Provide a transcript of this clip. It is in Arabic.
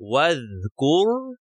واذكر